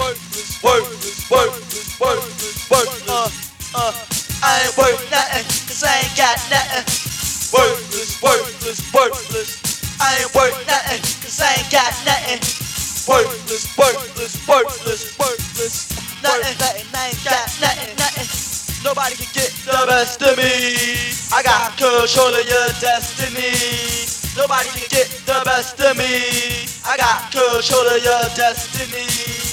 worthless, worthless, worthless, worthless, worthless. Uh, uh, I ain't worth nothing, cause I ain't got nothing. Worthless, worthless, worthless. I ain't worth nothing, cause I ain't got nothing. Worthless, worthless, worthless, worthless. Nothing, nothing, I ain't got nothing, nothing. Nobody can get the best of me. I got control of your destiny. Nobody can get the best of me. I got control of your destiny.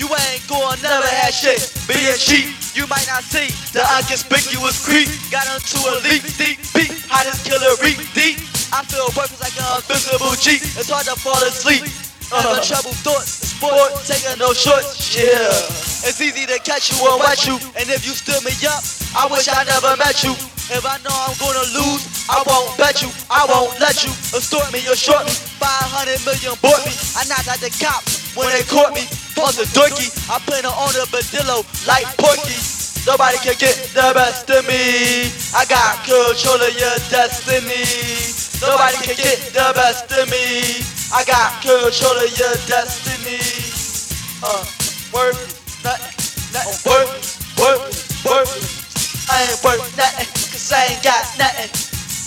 You ain't gonna never have shit. Being cheap, you might not see the unconspicuous creep. Got into a leap deep, beat, hottest killer reap deep. I feel worthless like an invisible G. It's hard to fall asleep. Uh, trouble thoughts, sport, taking no shorts, yeah. It's easy to catch you or wet you, and if you stood me up, I wish I never met you. If I know I'm gonna lose, I won't bet you, I won't let you extort me or short me. 500 million bought me, I knocked out the cops when they caught me. Pause a dorky, I put her on the badillo like Porky. Nobody can get the best of me. I got control of your destiny. Nobody can get the best of me. I got control of your destiny. Uh, worthless, nothing, nothing, worthless, worthless, worthless. I ain't worth nothing, cause I ain't got nothing.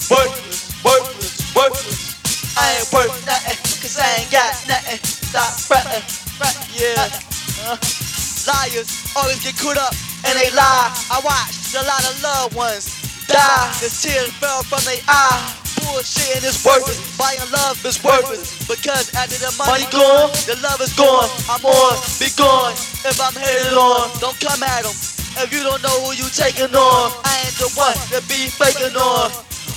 Worthless, worthless, worthless. I ain't worth nothing, cause I ain't got nothing. Stop fretting, yeah. Uh, liars always get caught up and they lie. I watched a lot of loved ones die. The tears fell from their eye. Bullshit is worthless. Buying love is worthless. Because after the money gone, the love is gone. I'm on, be gone. If I'm headed on, don't come at them. If you don't know who you taking on, I ain't the one to be faking on.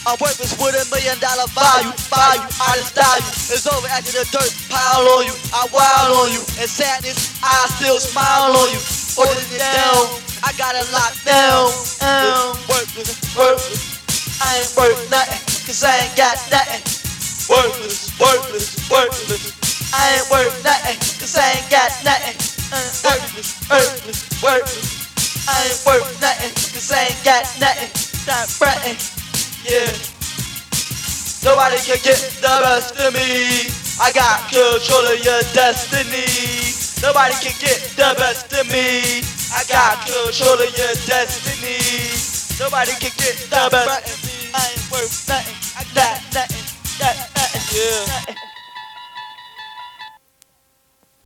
I'm worthless with a million dollar value, value, style you. It's over after the dirt pile on you. I wild on you. And sadness, I still smile on you. Holding it down, I got it locked down. Um, Worthless, worthless, I ain't worth nothing, cause I ain't got nothing. worthless, worthless, worthless. I ain't worth nothing, cause I ain't got nothing. Uh, Worthless, worthless, worthless. I ain't worth nothing, cause I ain't got nothing. Stop fretting, yeah. Nobody can get the best of me. I got control of your destiny. Nobody can get the best of me. I got control of your destiny. Nobody can get the best of me. I ain't worth nothing. I got nothing. Got nothing. Yeah. Nothing.